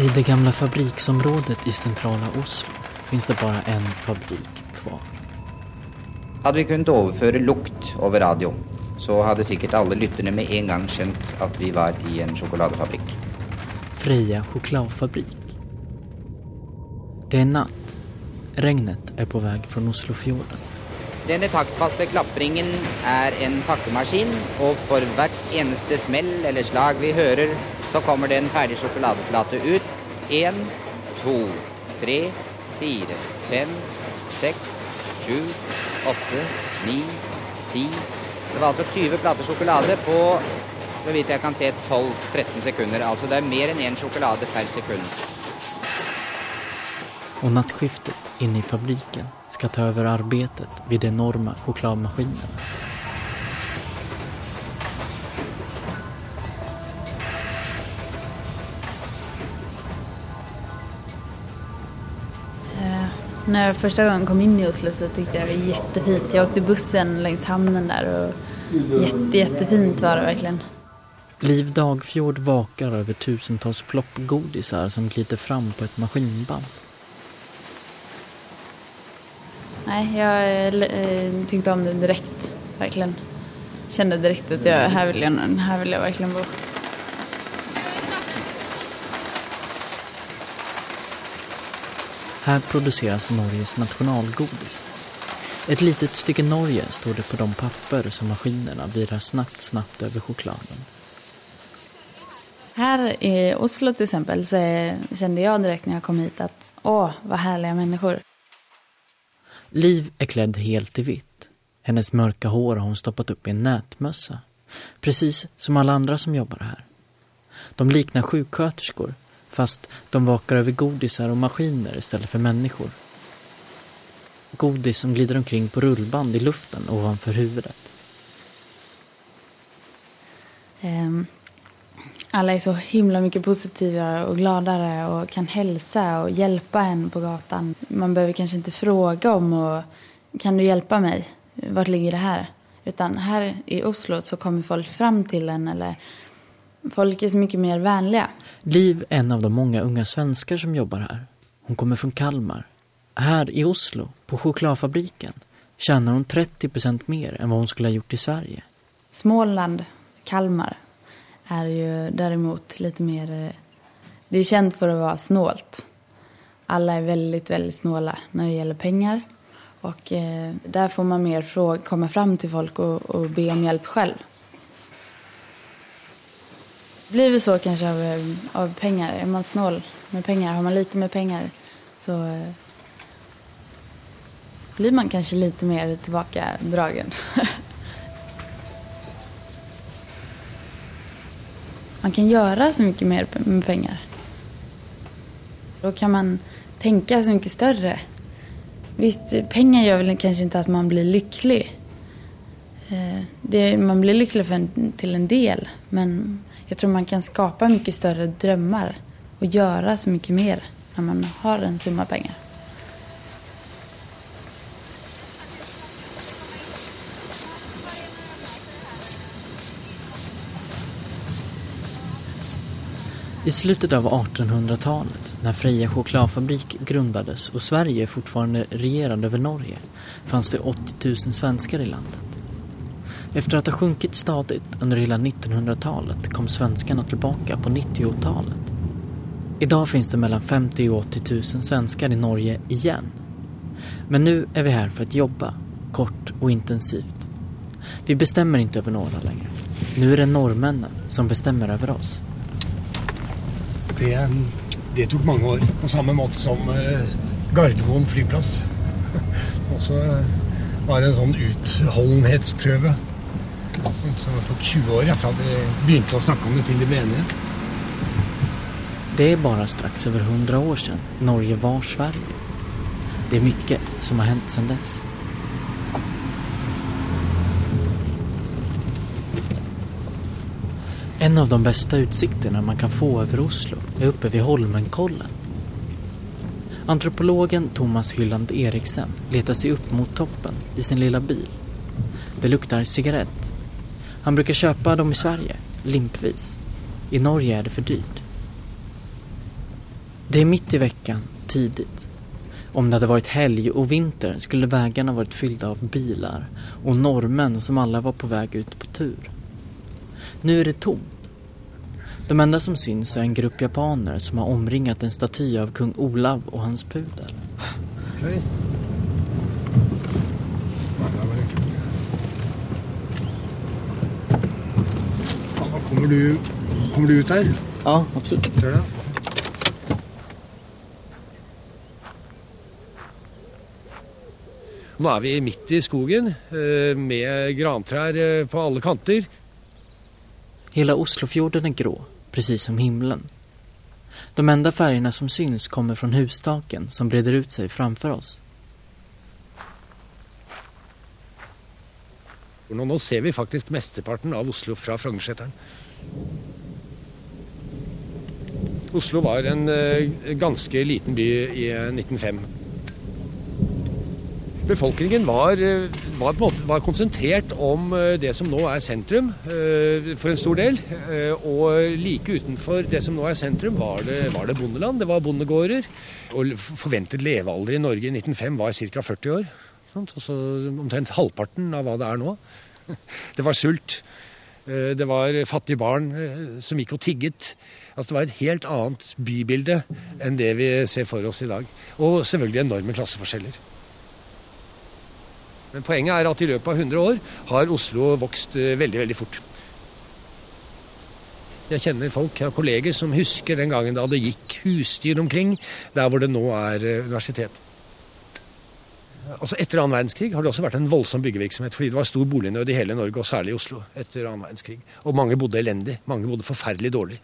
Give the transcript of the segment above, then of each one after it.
I det gamla fabriksområdet i centrala Oslo finns det bara en fabrik kvar. Hade vi kunnat överföra lukt över radio så hade säkert alla lyssnare med en gång känt att vi var i en chokladfabrik. Freja chokladfabrik. Det är natt. Regnet är på väg från Oslofjorden. Denne taktfaste klappringen är en pakkemaskin och för eneste smäll eller slag vi hører, så kommer det en färdig chokladplate ut. En, två, tre, fyra, fem, sex, sju, åtta, nio, tio. Det var alltså 20 plattor choklad på, så vitt jag kan se, 12-13 sekunder. Alltså det är mer än en choklad per sekund. Och nattskiftet inne i fabriken ska ta över arbetet vid den enorma chokladmaskinerna. När jag första gången kom in i Oslo så tyckte jag det var jättefint. Jag åkte bussen längs hamnen där och jätte, jättefint var det verkligen. Liv Dagfjord vakar över tusentals ploppgodisar som glider fram på ett maskinband. Nej, jag eh, tyckte om det direkt, verkligen. Kände direkt att jag, här, vill jag, här vill jag verkligen bo. Här produceras Norges nationalgodis. Ett litet stycke Norge står det på de papper som maskinerna virar snabbt, snabbt över chokladen. Här i Oslo till exempel så kände jag direkt när jag kom hit att åh, vad härliga människor. Liv är klädd helt i vitt. Hennes mörka hår har hon stoppat upp i en nätmössa. Precis som alla andra som jobbar här. De liknar sjuksköterskor fast de vakar över godisar och maskiner istället för människor. Godis som glider omkring på rullband i luften ovanför huvudet. Um, alla är så himla mycket positivare och gladare och kan hälsa och hjälpa en på gatan. Man behöver kanske inte fråga om och kan du hjälpa mig? Vart ligger det här? Utan här i Oslo så kommer folk fram till en eller folk är så mycket mer vänliga. Liv är en av de många unga svenskar som jobbar här. Hon kommer från Kalmar. Här i Oslo, på chokladfabriken, tjänar hon 30% mer än vad hon skulle ha gjort i Sverige. Småland, Kalmar, är ju däremot lite mer... eh, Det är känt för att vara snålt. Alla är väldigt, väldigt snåla när det gäller pengar. Och eh, där får man mer fråga, komma fram till folk och, och be om hjälp själv. Det blir väl så kanske av, eh, av pengar. Är man snål med pengar, har man lite med pengar så eh, blir man kanske lite mer tillbakadragen. man kan göra så mycket mer med pengar. Då kan man tänka så mycket större. Visst, pengar gör väl kanske inte att man blir lycklig. Eh, Det, man blir lycklig för en, till en del, men jag tror man kan skapa mycket större drömmar och göra så mycket mer när man har en summa pengar. I slutet av 1800-talet, när Freja chokladfabrik grundades och Sverige fortfarande regerade över Norge, fanns det 80 000 svenskar i landet. Efter att ha sjunkit stadigt under hela 1900-talet kom svenskarna tillbaka på 90-talet. Idag finns det mellan 50 och 80 000 svenskar i Norge igen. Men nu är vi här för att jobba, kort och intensivt. Vi bestämmer inte över några längre. Nu är det norrmännen som bestämmer över oss. Det, det tog många år, på samma mått som eh, Gardermoen flygplats. Och så eh, var det en sån utholdenhetsprøve. Så det tog 20 år efter att vi begynte att snacka om det till de ble enige. Det är bara strax över hundra år sedan Norge var Sverige. Det är mycket som har hänt sedan dess. En av de bästa utsikterna man kan få över Oslo är uppe vid Holmenkollen. Antropologen Thomas Hylland Eriksen letar sig upp mot toppen i sin lilla bil. Det luktar cigarett. Han brukar köpa dem i Sverige, limpvis. I Norge är det för dyrt. Det är mitt i veckan, tidigt. Om det hade varit helg och vinter skulle vägarna varit fyllda av bilar och norrmän som alla var på väg ut på tur. Nu är det tomt. De enda som syns är en grupp japaner som har omringat en staty av kung Olav och hans pudel. Okej. Ja, Kommer du, kommer du ut här? Ja, absolut. Gör det? Nå er vi midt i skogen eh, med grantrær eh, på alle kanter. Hela Oslofjorden är grå, precis som himlen. De enda färgerna som syns kommer från hustaken som breder ut sig framför oss. Nå ser vi faktisk mesteparten av Oslo fra Frognerseteren. Oslo var en eh, ganske liten by i eh, 1905. Befolkningen var, eh, var, på måte, var konsentrert om det som nå er sentrum, for en stor del. Og like utenfor det som nå er sentrum, var det, var det bondeland. Det var bondegårder. Og forventet levealder i Norge i 1905 var ca. 40 år. Sant? Altså omtrent halvparten av hva det er nå. Det var sult. Eh, det var fattige barn eh, som gikk og tigget. Altså det var et helt annet bybilde enn det vi ser for oss i dag. Og selvfølgelig enorme klasseforskjeller. Men poenget er at i løpet av 100 år har Oslo vokst eh, veldig, veldig fort. Jeg kjenner folk, jeg har kolleger som husker den gangen da det gikk husdyr omkring der hvor det nå er universitet. Altså Etter annen verdenskrig har det også vært en voldsom byggevirksomhet, fordi det var stor bolignød i hele Norge, og særlig i Oslo etter annen verdenskrig. Og mange bodde elendig. Mange bodde forferdelig dårlig.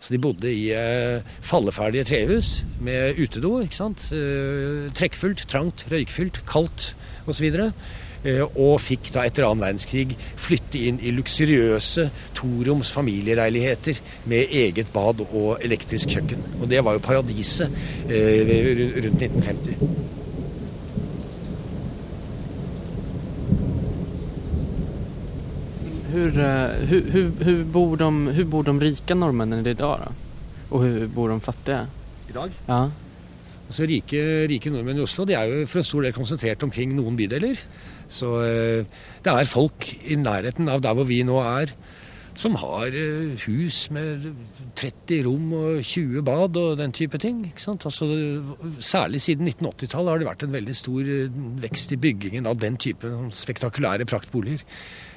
Så de bodde i eh, falleferdige trehus med utedo. ikke sant? Eh, trekkfullt, trangt, røykfylt, kaldt osv. Eh, og fikk da etter annen verdenskrig flytte inn i luksuriøse toroms familieleiligheter med eget bad og elektrisk kjøkken. Og det var jo paradiset eh, rundt 1950. Hur, eh, hur, hur, hur, bor de, hur bor de rika norrmännen idag då? Och hur bor de fattiga? I dag? Ja. Altså rike, rike nordmenn i Oslo de er jo for en stor del konsentrert omkring noen bydeler. Så eh, det er folk i nærheten av der hvor vi nå er, som har eh, hus med 30 rom og 20 bad og den type ting. ikke sant? Altså, særlig siden 1980-tallet har det vært en veldig stor vekst i byggingen av den type spektakulære praktboliger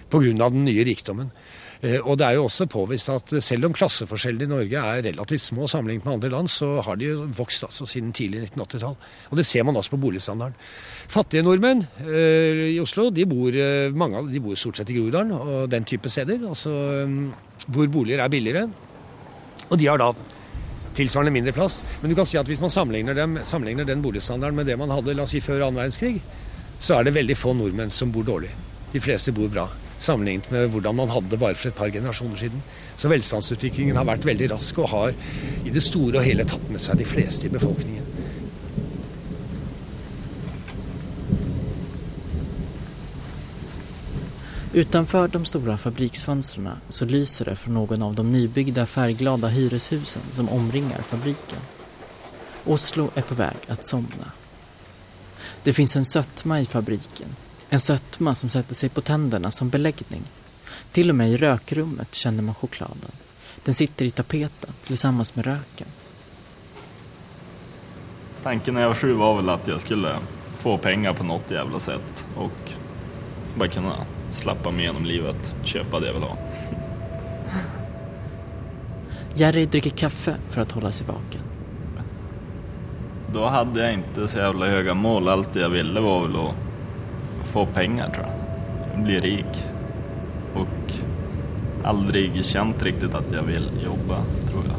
pga. den nye rikdommen. Eh, og det er jo også påvist at selv om klasseforskjellene i Norge er relativt små sammenlignet med andre land, så har de jo vokst altså siden tidlig 1980-tall. Og det ser man også på boligstandarden. Fattige nordmenn eh, i Oslo, de bor, eh, mange de bor stort sett i Groruddalen og den type steder, altså mm, hvor boliger er billigere. Og de har da tilsvarende mindre plass. Men du kan si at hvis man sammenligner, dem, sammenligner den boligstandarden med det man hadde la oss si, før annen verdenskrig, så er det veldig få nordmenn som bor dårlig. De fleste bor bra sammenlignet med hvordan man hadde bare for et par generasjoner siden. Så velstandsutviklingen har vært veldig rask og har i det store og hele tatt med seg de fleste i befolkningen. Utanför de stora fabriksfönstren så lyser det från någon av de nybyggda färgglada hyreshusen som omringar fabriken. Oslo är på väg att somna. Det finns en sötma i fabriken. En sötma som sätter sig på tänderna som beläggning. Till och med i rökrummet känner man chokladen. Den sitter i tapeten tillsammans med röken. Tanken när jag var sju var väl att jag skulle få pengar på något jävla sätt och bara kunna slappa mig igenom livet, köpa det jag vill ha. Jerry dricker kaffe för att hålla sig vaken. Då hade jag inte så jävla höga mål. Allt jag ville var väl att få pengar tror jag. Bli rik. Och aldrig känt riktigt att jag vill jobba, tror jag.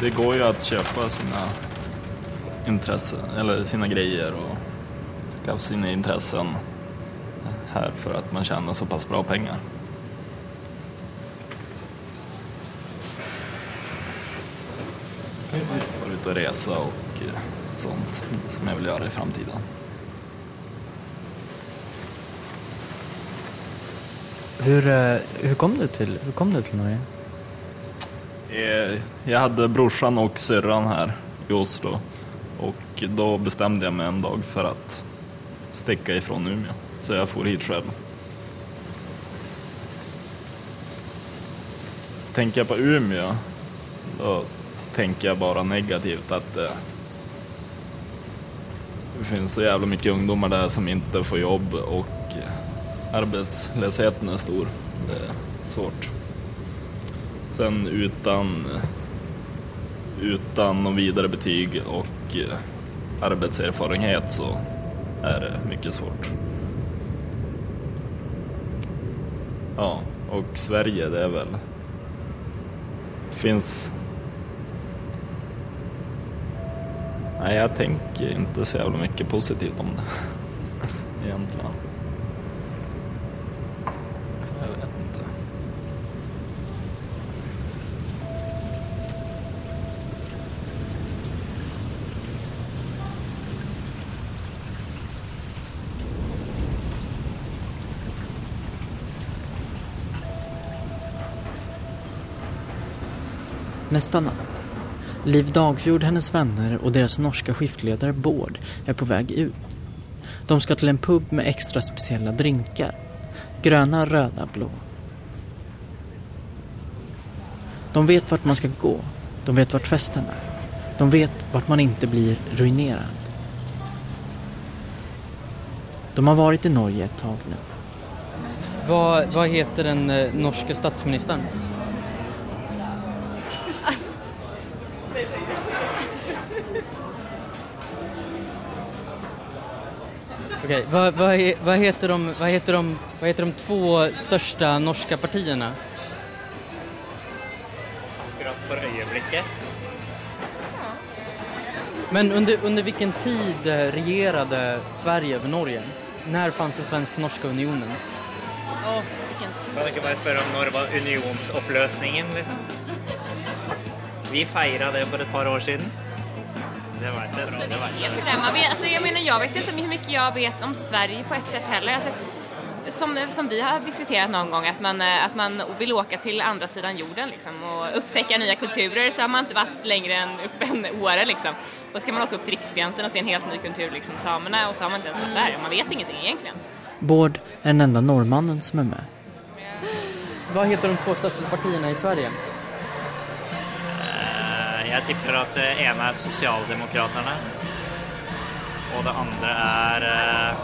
Det går ju att köpa sina intressen, eller sina grejer och skaffa sina intressen här för att man tjänar så pass bra pengar. Vara ute och resa och eh, sånt som jag vill göra i framtiden. Hur, eh, hur, kom du till, hur kom du till Norge? Eh, jag hade brorsan och syrran här i Oslo och då bestämde jag mig en dag för att sticka ifrån Umeå. Så jag for hit själv. Tänker jag på Umeå, då tänker jag bara negativt att det, det finns så jävla mycket ungdomar där som inte får jobb och eh, arbetslösheten är stor. Det är svårt. Sen utan, eh, utan någon vidare betyg och arbetserfarenhet så är det mycket svårt. Ja, och Sverige det är väl... Det finns... Nej, jag tänker inte så jävla mycket positivt om det egentligen. Jag vet inte. Nästa natt. Liv Dagfjord, hennes vänner och deras norska skiftledare Bård är på väg ut. De ska till en pub med extra speciella drinkar. Gröna, röda, blå. De vet vart man ska gå. De vet vart festen är. De vet vart man inte blir ruinerad. De har varit i Norge ett tag nu. Vad, vad heter den eh, norska statsministern? Okej, vad, vad, vad, heter de, vad, heter de, vad heter de två största norska partierna? akkurat for øyeblikket. Men under, under vilken tid regerade Sverige över Norge? När fanns den svensk-norska unionen? Å, hvilken tid. Kan du ikke bare spørre om når var unionsoppløsningen, liksom? Vi feira det for et par år siden. Det vet jeg bra. Det vet jeg. Sådär, man vet, alltså jag menar, jag vet inte hur mycket jag vet om Sverige på ett sätt heller. Alltså, som, som vi har diskuterat någon gång, att man, eh, att man vill åka till andra sidan jorden liksom, och upptäcka nya kulturer, så har man inte varit längre än upp än Åre. Liksom. Och ska man åka upp till Riksgränsen och se en helt ny kultur, liksom, samerna, och så har man inte ens varit där. Man vet ingenting egentligen. Bård är den enda norrmannen som är med. Vad heter de två största partierna i Sverige? Eh, Jeg tipper at det ene er Sosialdemokraterne, og det andre er eh,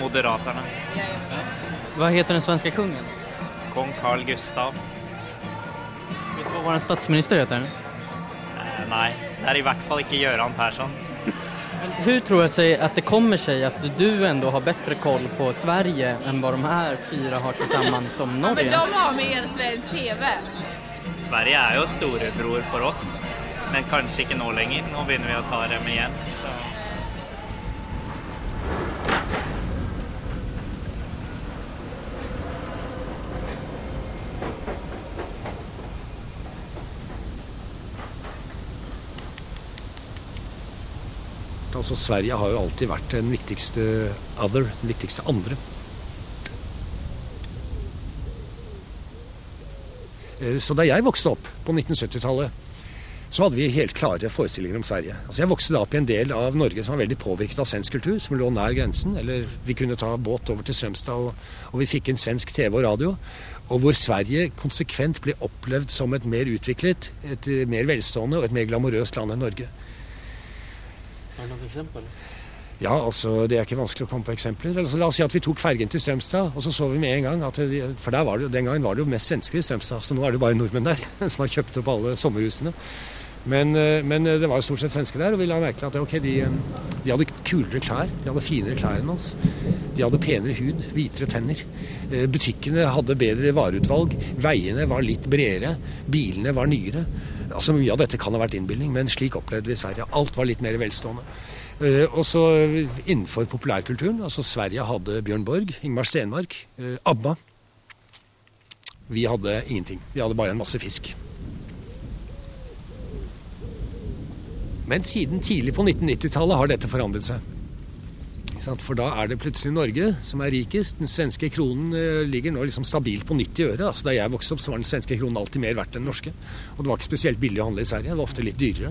Moderaterna. Vad heter den svenska kungen? Kong Carl Gustav. Vet du vad vår statsminister heter? Eh, Nei, det er i hvert fall ikke Gøran Persson. Hur tror jag sig att det kommer sig att du ändå har bättre koll på Sverige än vad de här fyra har tillsammans som Norge? har mer svensk TV. Sverige er jo storebror for oss, men kanskje ikke nå lenger. Nå begynner vi å ta dem igjen. Så. Altså Sverige har jo alltid vært den viktigste other, den viktigste andre. Eh, så da jeg vokste opp på 1970-tallet, så hadde vi helt klare forestillinger om Sverige. Altså Jeg vokste da opp i en del av Norge som var veldig påvirket av svensk kultur, som lå nær grensen. Eller vi kunne ta båt over til Strømstad, og, og vi fikk inn svensk TV og radio. Og hvor Sverige konsekvent ble opplevd som et mer utviklet, et eh, mer velstående og et mer glamorøst land enn Norge. Har du något exempel? Ja, altså, det er ikke vanskelig å komme på eksempler. Altså, la oss si at vi tok fergen til Strømstad, og så så vi med en gang at de, For der var det, den gangen var det jo mest svensker i Strømstad, så nå er det jo bare nordmenn der som har kjøpt opp alle sommerhusene. Men, eh, men eh, det var jo stort sett svensker der, og vi la merke til at okay, de, eh, de hadde kulere klær, de hadde finere klær enn oss. De hadde penere hud, hvitere tenner. Butikkene hadde bedre vareutvalg, veiene var litt bredere, bilene var nyere. Altså Mye av dette kan ha vært innbilning, men slik opplevde vi Sverige. Alt var litt mer velstående. Eh, og så eh, innenfor populærkulturen, altså Sverige hadde Bjørn Borg, Ingmar Stenmark, eh, ABBA. Vi hadde ingenting. Vi hadde bare en masse fisk. Men siden tidlig på 1990-tallet har dette forandret seg. For da er det plutselig Norge som er rikest. Den svenske kronen eh, ligger nå liksom stabilt på 90 øre. Altså, da jeg vokste opp, så var den svenske kronen alltid mer verdt enn den norske. Og det var ikke spesielt billig å handle i Sverige. Det var ofte litt dyrere.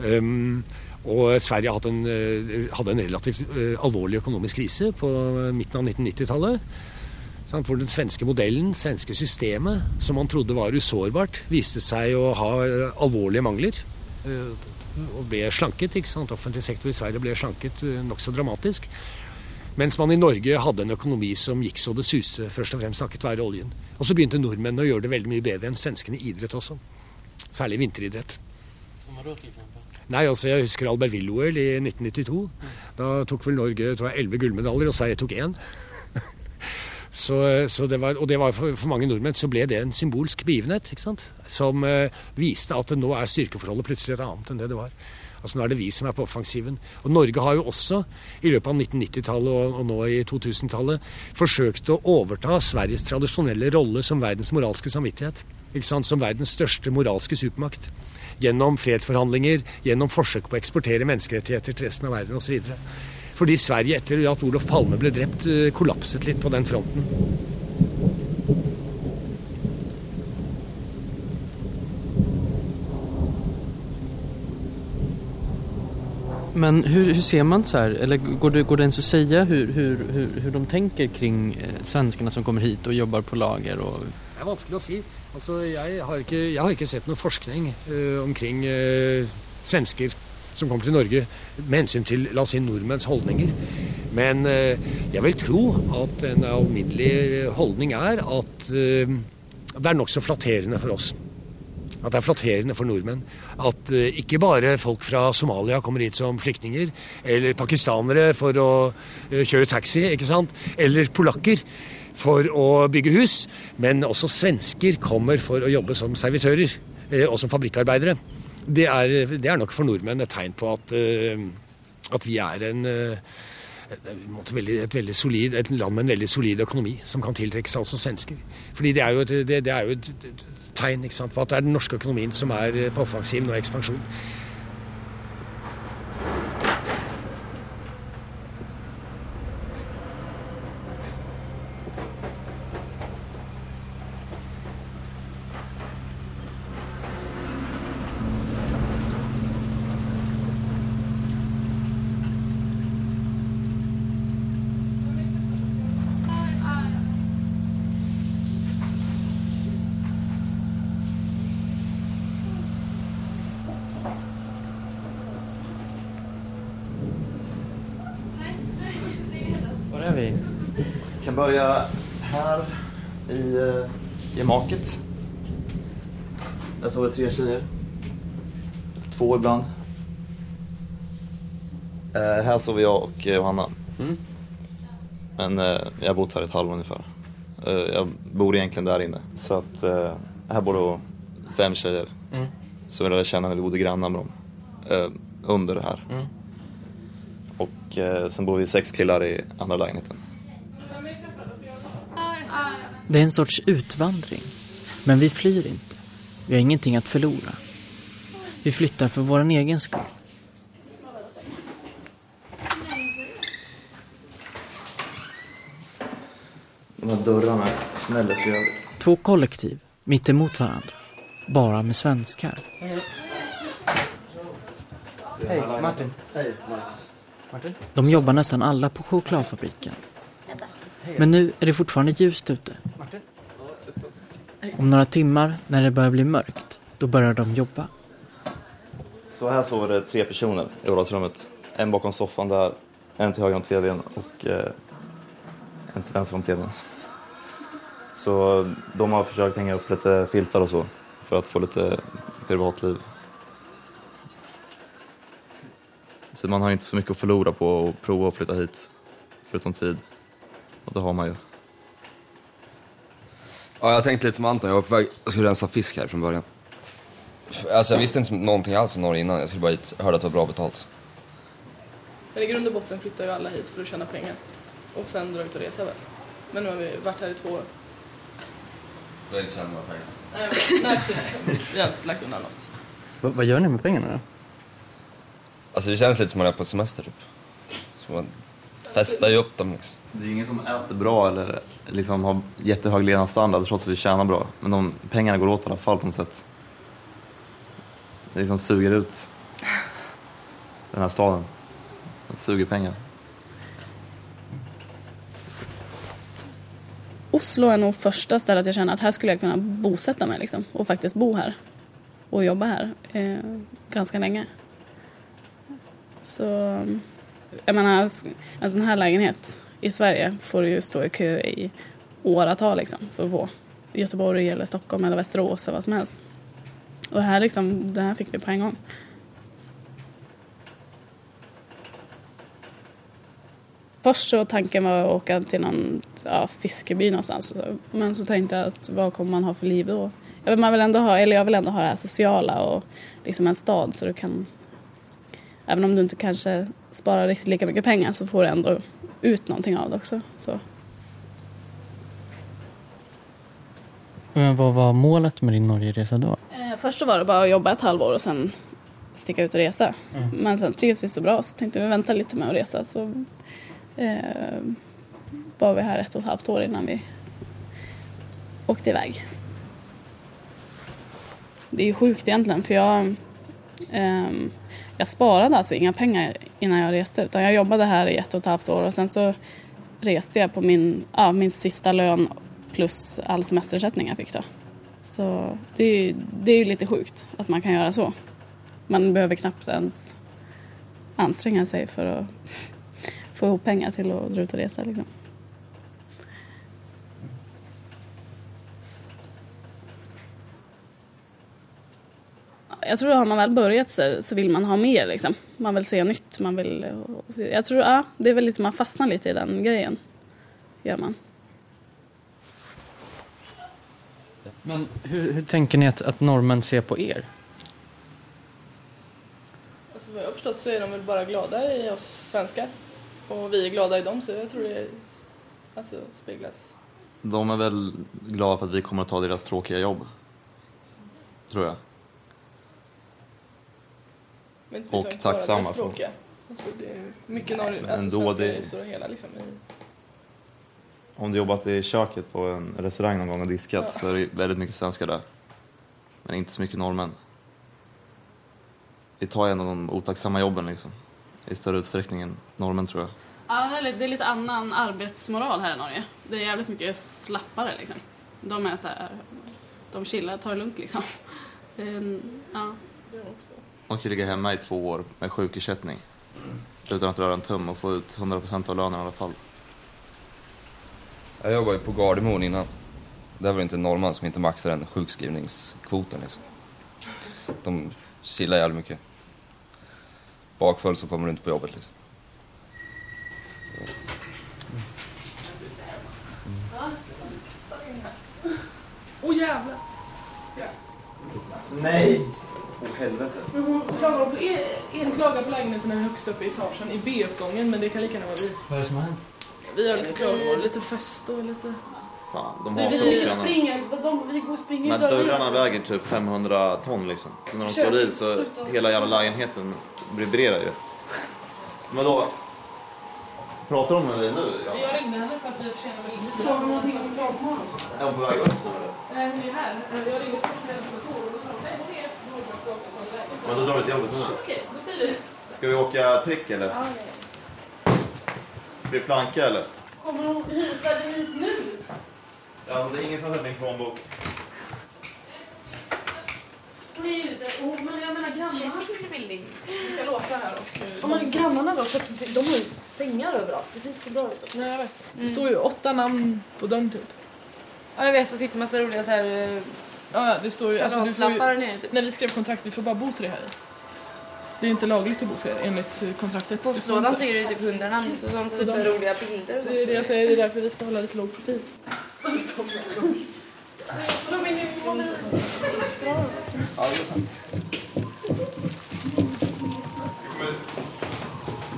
Um, og Sverige hadde en, eh, hadde en relativt eh, alvorlig økonomisk krise på midten av 1990-tallet. Sant, Hvor den svenske modellen, svenske systemet, som man trodde var usårbart, viste seg å ha eh, alvorlige mangler. eh, Og ble slanket. ikke sant? Offentlig sektor i Sverige ble slanket eh, nokså dramatisk. Mens man i Norge hadde en økonomi som gikk så det suste, først og fremst takket være oljen. Og så begynte nordmennene å gjøre det veldig mye bedre enn svenskene i idrett også. Særlig vinteridrett. Som till exempel? Nei, altså Jeg husker Albertville-OL i 1992. Da tok vel Norge tror jeg, 11 gullmedaljer, og Sverige tok én. Så, så det var, og det var for, for mange nordmenn så ble det en symbolsk begivenhet ikke sant? som eh, viste at nå er styrkeforholdet plutselig et annet enn det det var. Altså Nå er det vi som er på offensiven. Og Norge har jo også i løpet av 1990-tallet og, og nå i 2000-tallet forsøkt å overta Sveriges tradisjonelle rolle som verdens moralske samvittighet. Ikke sant? Som verdens største moralske supermakt. Gjennom fredsforhandlinger, gjennom forsøk på å eksportere menneskerettigheter til resten av verden osv. Fordi Sverige etter at Olof Palme ble drept, eh, kollapset litt på den fronten. Men hur, hur ser man så här, eller går det, går det ens att säga hur, hur, hur, hur de tänker kring eh, svenskarna som kommer hit och jobbar på lager och det er vanskelig å si. Altså, jeg, har ikke, jeg har ikke sett noe forskning eh, omkring eh, svensker som kommer til Norge med hensyn til la oss si, nordmenns holdninger. Men eh, jeg vil tro at en alminnelig holdning er at eh, det er nokså flatterende for oss. At det er flatterende for nordmenn. At eh, ikke bare folk fra Somalia kommer hit som flyktninger, eller pakistanere for å eh, kjøre taxi, ikke sant? Eller polakker for å bygge hus, men også svensker kommer for å jobbe som servitører eh, og som fabrikkarbeidere. Det er, det er nok for nordmenn et tegn på at, eh, at vi er en eh, et, på veldig, et, veldig solid, et land med en veldig solid økonomi som kan tiltrekke seg også svensker. Fordi det er jo et, det, det er jo et, tegn ikke sant, på at det er den norske økonomien som er eh, på offensiven og ekspansjon. Börja här i eh, gemaket. Där sover tre tjejer. Två ibland. Eh, här sover jag och eh, Johanna. Mm. Men eh, jag har bott här ett halvår ungefär. Eh, jag bor egentligen där inne. Så att eh, här bor då fem tjejer. Mm. Så vi lärde känna när vi bodde grannar med dem. Eh, under det här. Mm. Och eh, sen bor vi sex killar i andra lägenheten. Det är en sorts utvandring. Men vi flyr inte. Vi har ingenting att förlora. Vi flyttar för vår egen skull. De här dörrarna smäller så jävligt. Två kollektiv, mitt emot varandra. Bara med svenskar. Hej, Martin. Hej. Martin? De jobbar nästan alla på chokladfabriken. Men nu är det fortfarande ljust ute. Om några timmar, när det börjar bli mörkt, då börjar de jobba. Så här sover det tre personer i vardagsrummet. En bakom soffan där, en till höger om tvn och eh, en till vänster om tvn. Så de har försökt hänga upp lite filtar och så för att få lite privatliv. Så man har inte så mycket att förlora på att prova att flytta hit, förutom tid. Och det har man ju. Ja, jag tänkte lite som Anton. Jag var på väg, jag skulle rensa fisk här från början. Alltså jag visste inte någonting alls om Norge innan. Jag skulle bara hit, hörde att det var bra betalt. Men i grund och botten flyttar ju alla hit för att tjäna pengar. Och sen dra ut och resa väl. Men nu har vi varit här i två år. Du har inte tjänat några pengar. Nej, men- nej precis. Vi har inte lagt undan något. Va, vad gör ni med pengarna då? Alltså det känns lite som man är på semester typ. Så man festar ju upp dem liksom. Det är ingen som äter bra eller liksom har jättehög levnadsstandard trots att vi tjänar bra. Men de pengarna går åt i alla fall på något sätt. Det liksom suger ut den här staden. Det suger pengar. Oslo är nog första stället jag känner att här skulle jag kunna bosätta mig liksom, och faktiskt bo här och jobba här eh, ganska länge. Så jag menar, en sån här lägenhet i Sverige får du ju stå i kö i åratal liksom, för att få. Göteborg eller Stockholm eller Västerås eller vad som helst. Och här liksom, det här fick vi på en gång. Först så tanken var att åka till någon ja, fiskeby någonstans. Men så tänkte jag att vad kommer man ha för liv då? Jag vill, man vill ändå ha, eller jag vill ändå ha det här sociala och liksom en stad så du kan Även om du inte kanske sparar riktigt lika mycket pengar så får du ändå ut någonting av det också. Så. Men vad var målet med din Norgeresa då? Eh, först var det bara att jobba ett halvår och sen sticka ut och resa. Mm. Men sen trivs vi så bra så tänkte vi vänta lite med att resa. Så eh, var vi här ett och ett halvt år innan vi åkte iväg. Det är ju sjukt egentligen för jag, Ehm, jag sparade alltså inga pengar innan jag reste utan jag jobbade här i ett och ett halvt år och sen så reste jag på min, ja, min sista lön plus all semesterersättning jag fick då. Så det är, ju- det är ju lite sjukt att man kan göra så. Man behöver knappt ens anstränga sig för att få ihop pengar till att dra ut och resa. Liksom. Jag tror att har man väl börjat så, så vill man ha mer. Liksom. Man vill se nytt. Man vill, jag tror ja, det är väl lite man fastnar lite i den grejen. Gör man. Men hur, hur tänker ni att, att norrmän ser på er? Alltså vad jag har förstått så är de väl bara glada i oss svenskar. Och vi är glada i dem så jag tror det alltså, speglas. De är väl glada för att vi kommer att ta deras tråkiga jobb. Tror jag. Men Och tacksamma för- tråkiga. Alltså, det är mycket norr, men alltså, ändå, det- i det stora hela liksom. I, Om du jobbat i köket på en restaurang någon gång och diskat Ja. så är det väldigt mycket svenskar där. Men inte så mycket norrmän. Vi tar ju ändå de otacksamma jobben liksom. I större utsträckning än norrmän tror jag. Ja, det är, lite, det är lite annan arbetsmoral här i Norge. Det är jävligt mycket slappare liksom. De är så här, de chillar, tar det lugnt liksom. Ehm, ja. De kan ju ligga hemma i två år med sjukersättning. Utan att röra en tum och få ut 100% av lönen i alla fall. Jag jobbade ju på Gardermoen innan. Där var det inte en norrman som inte maxade den sjukskrivningskvoten liksom. De chillar jävligt mycket. Bakfull så kommer du inte på jobbet liksom. Åh oh, jävlar! Nej! Åh helvete. Men hon klagar på, er, er klagar på lägenheten högst upp i etagen i B-uppgången men det kan lika gärna vara vi. Vad är det som har hänt? Vi har lite klagomål, lite fest och lite... Fan, de Vi, hatar vi springer, liksom, de, vi går och springer Men dörrarna väger typ 500 ton liksom. Så när de slår i så hela jävla lägenheten vibrerar ju. Men då Pratar de med dig nu? Ja. Jag ringde henne för att vi förtjänar väl inte. Sa hon någonting om glasmål? Är hon på väg upp? Nej, hon är här. Jag ringde först med hennes telefon och då sa hon nej, hon är Men då drar vi till jobbet nu. Okej, då. Ska vi åka trick eller? Ja, Ska vi planka eller? Kommer hon hyresvärden hit nu? Ja, det är ingen som har sett min plånbok. Hon är. Och- Men jag menar grannarna. building. Vi ska låsa här och... Ja, men grannarna då? De har ju sängar överallt. Det ser inte så bra ut. Nej, jag vet. Det står ju åtta namn på dörren typ. Ja, jag vet. Så sitter massa roliga så här... Ja, det står ju... Alltså, du får ju typ. När vi skrev kontrakt, vi får bara bo tre här i. Det är inte lagligt att bo fler enligt eh, kontraktet. Postlådan så är det ju typ hundra namn så som typ så här roliga bilder. Det är det jag säger, det är därför vi ska hålla lite låg profil. Ja, det är sant.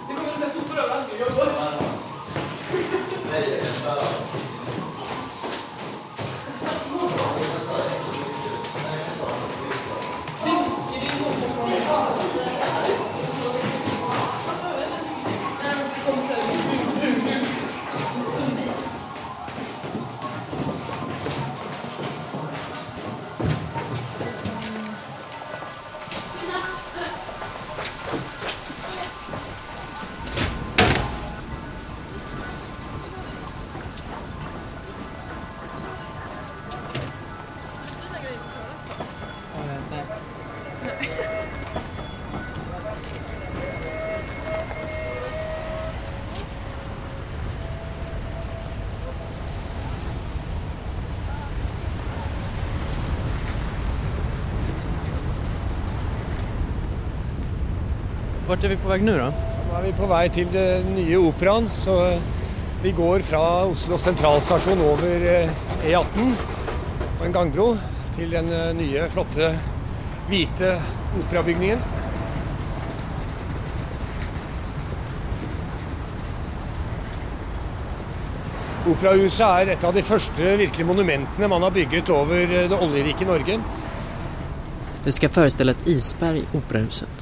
Det kommer lite sopor överallt nu. Jag går. Vart är vi på väg nu då? Nå er vi på vei til den nye operaen. Så vi går fra Oslo sentralstasjon over eh, E18 på en gangbro til den eh, nye, flotte, hvite operabygningen. Operahuset er et av de første virkelige monumentene man har bygget over eh, det oljerike Norge. Det ska föreställa ett isberg i operahuset.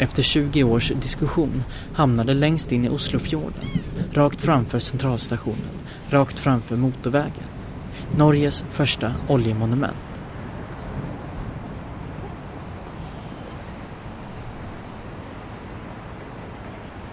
Efter 20 års diskussion hamnade längst in i Oslofjorden, rakt framför centralstationen, rakt framför motorvägen. Norges första oljemonument.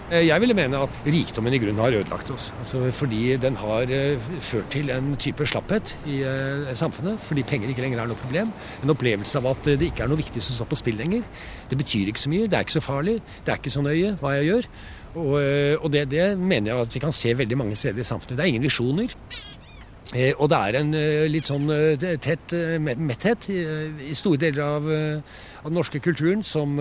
Eh, jeg ville mene at rikdommen i grunnen har ødelagt oss. Altså fordi den har eh, ført til en type slapphet i eh, samfunnet. Fordi penger ikke lenger er noe problem. En opplevelse av at det ikke er noe viktig som står på spill lenger. Det betyr ikke så mye, det er ikke så farlig, det er ikke så nøye hva jeg gjør. Og, og det, det mener jeg at vi kan se veldig mange steder i samfunnet. Det er ingen visjoner. Eh, og det er en eh, litt sånn eh, tett metthet i, store deler av, av den norske kulturen som,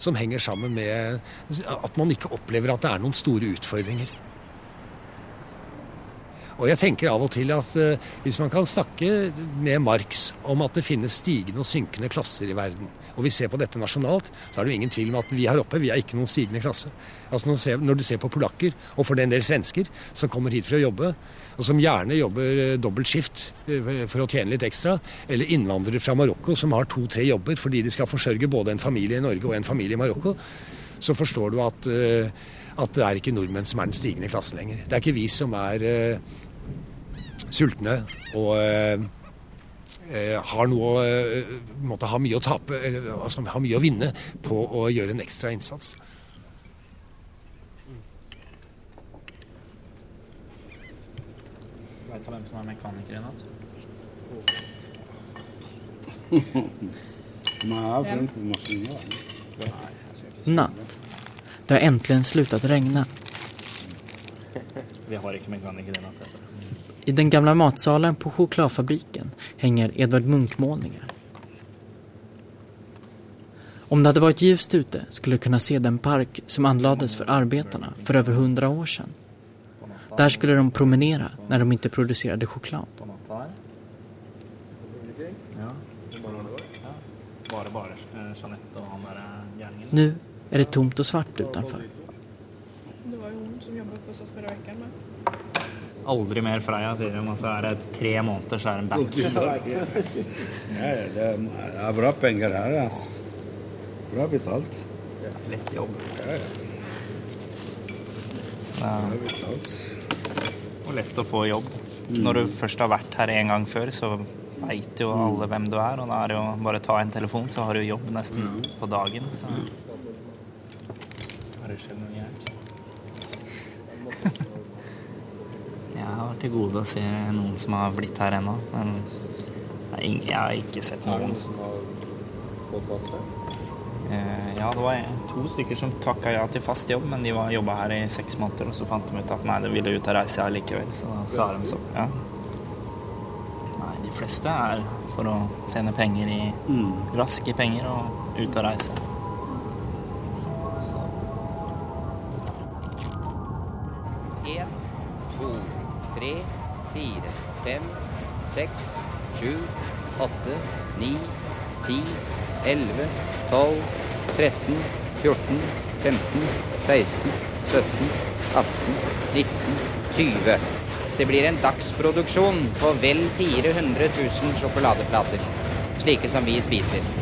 som henger sammen med at man ikke opplever at det er noen store utfordringer. Og jeg tenker av og til at eh, hvis man kan snakke med Marx om at det finnes stigende og synkende klasser i verden, og vi ser på dette nasjonalt, så er det jo ingen tvil om at vi her oppe vi er ikke noen stigende klasse. Altså når, du ser, når du ser på polakker, og for den del svensker, som kommer hit for å jobbe, og som gjerne jobber eh, dobbelt skift eh, for å tjene litt ekstra, eller innvandrere fra Marokko som har to-tre jobber fordi de skal forsørge både en familie i Norge og en familie i Marokko, så forstår du at, eh, at det er ikke nordmenn som er den stigende klassen lenger. Det er ikke vi som er uh, sultne og uh, har noe eh, måtte ha mye å tape, eller altså, har mye å vinne på å gjøre en ekstra innsats. Hvem som er mekaniker i natt? Nej, för inte måste göra. Natt. Det har äntligen slutat regna. Vi har ikke mekaniker i natt. I den gamla matsalen på chokladfabriken hänger Edvard Munch-målningar. Om det hade varit ljust ute skulle du kunna se den park som anlades för arbetarna för över hundra år sedan. Där skulle de promenera när de inte producerade choklad. Nu är det tomt och svart utanför. Det var ju hon som jobbade på oss förra veckan med. Aldri mer Freia, sier de. Og så er det tre måneder, så er den back. Ja, det är, är bra pengar här. Alltså. Bra betalt. Lett jobb. Ja, ja. Bra betalt. Og lett å få jobb. Når du først har vært her en gang før, så veit jo alle hvem du er. Og da er det jo bare å ta en telefon, så har du jobb nesten på dagen. Så har det skjedd noe gærent. Jeg har til gode å se noen som har blitt her ennå, men det er ingen, jeg har ikke sett noen. Eh, Ja, det var to stykker som takka ja til fast jobb, men de var jobba her i seks måneder, og så fant de ut at nei, de ville ut og reise likevel, så da sa de så. Ja. Nei, de fleste er for å tjene penger i raske penger og ut og reise. En, to, tre, fire, fem, seks, sju, åtte, ni, ti, elleve, tolv, 13, 14, 15, 16, 17, 18, 19, 20. Det blir en dagsproduksjon på vel 400 000 sjokoladeplater, slike som vi spiser.